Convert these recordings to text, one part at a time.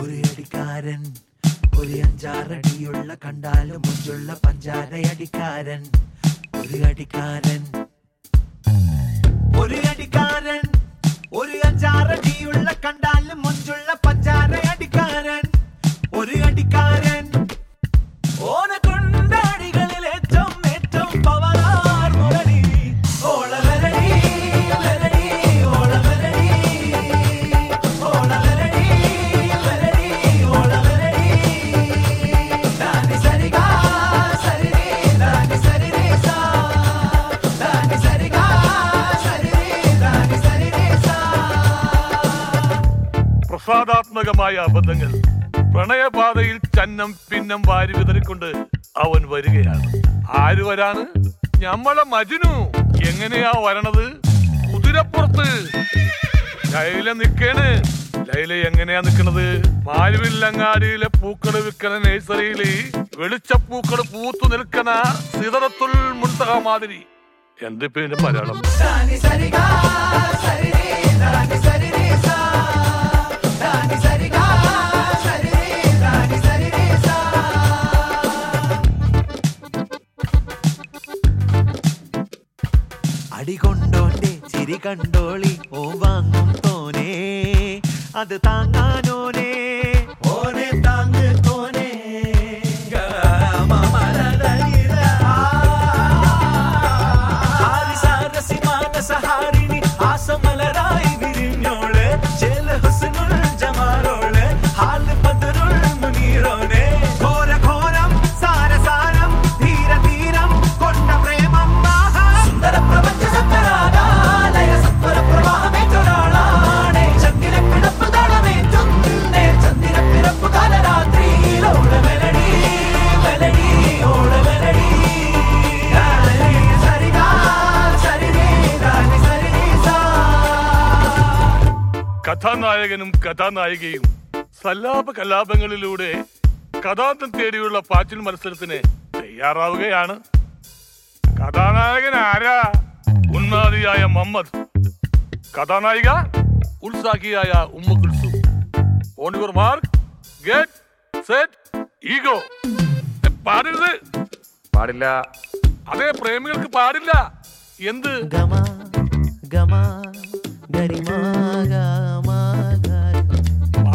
അടിക്കാരൻ ഒരു അഞ്ചാറടിയുള്ള കണ്ടാലും മുഞ്ചുള്ള പഞ്ചാരയടിക്കാരൻ. ഒരു അടിക്കാരൻ ഒരു അടിക്കാരൻ ഒരു അഞ്ചാറടിയുള്ള കണ്ടാലും പ്രസാദാത്മകമായ അബദ്ധങ്ങൾ പ്രണയപാതയിൽ ചന്നം പിന്നം വാരി വിതറിക്കൊണ്ട് അവൻ വരികയാണ്. ആര് വരാണ്? ഞമ്മളെ മജുനു. എങ്ങനെയാ വരണത്? കുതിരപ്പുറത്ത്. ലൈല നിക്കേണ്. ലൈല എങ്ങനെയാ നിക്കണത്? മാലുവില്ലങ്ങാടിയിലെ പൂക്കൾ വിൽക്കണ നഴ്സറിയിൽ വെളിച്ചപ്പൂക്കൾ പൂത്തു നിൽക്കണ സിതറത്തുൽ മുൻതഹ മാതിരി. എന്ത് ഇതിന്റെ മലയാളം? അടികൊണ്ടോന്റെ ചിരി കണ്ടോളി ഓ വാങ്ങും തോനേ. അത് താങ്ങാനോനെ. ഓനെ കഥാനായകനും കഥാനായികയും സല്ലാപ കലാപങ്ങളിലൂടെ കഥാന്തം തേടിയുള്ള പാച്ചിൽ മത്സരത്തിന് തയ്യാറാവുകയാണ്. കഥാനായകൻ ആരാ? ഉന്മാദിയായ മമ്മദ് കഥാനായിക ഉത്സാഹിയായ ഉമ്മ Kulsu. On your mark get set ego പാടരുത് പാടില്ല. അതെ പ്രേമികൾക്ക് പാടില്ല. എന്ത്? ഗമ ഗമ ഗരിമ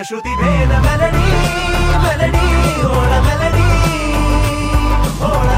பஞ்சஸ்ருதி வேத மெலடி மெலடி ஓட மெலடி ஓட